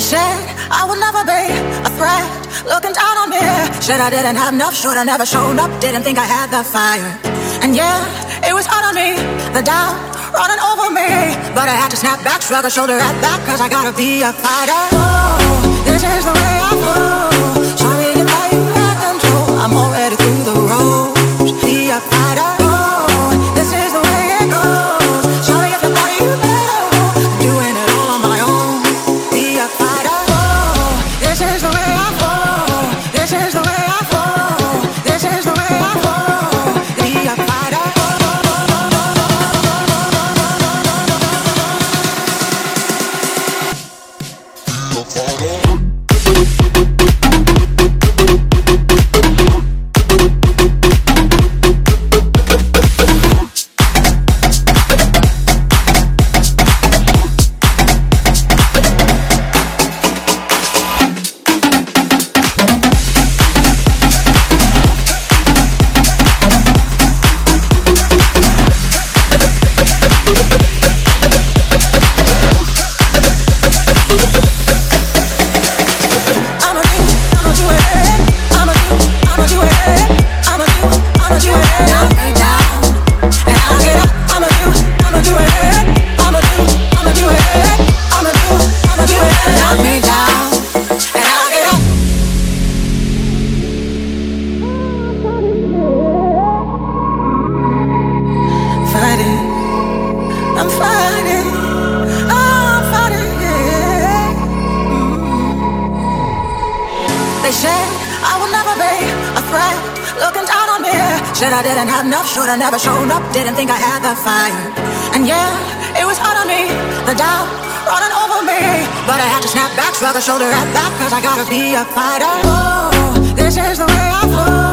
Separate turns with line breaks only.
Said I would never be a threat. looking down on me. Shit, I didn't have enough, should I never showed up, didn't think I had the fire. And yeah, it was hard on me, the doubt running over me. But I had to snap back, shrug a shoulder at that, cause I gotta be a fighter. Oh, I will never be afraid Looking down on me Shed I didn't have enough Should I never showed up, didn't think I had the fire. And yeah, it was hard on me, the doubt running over me. But I had to snap back, shrug a shoulder at that, cause I gotta be a fighter. Oh, this is the way I flow.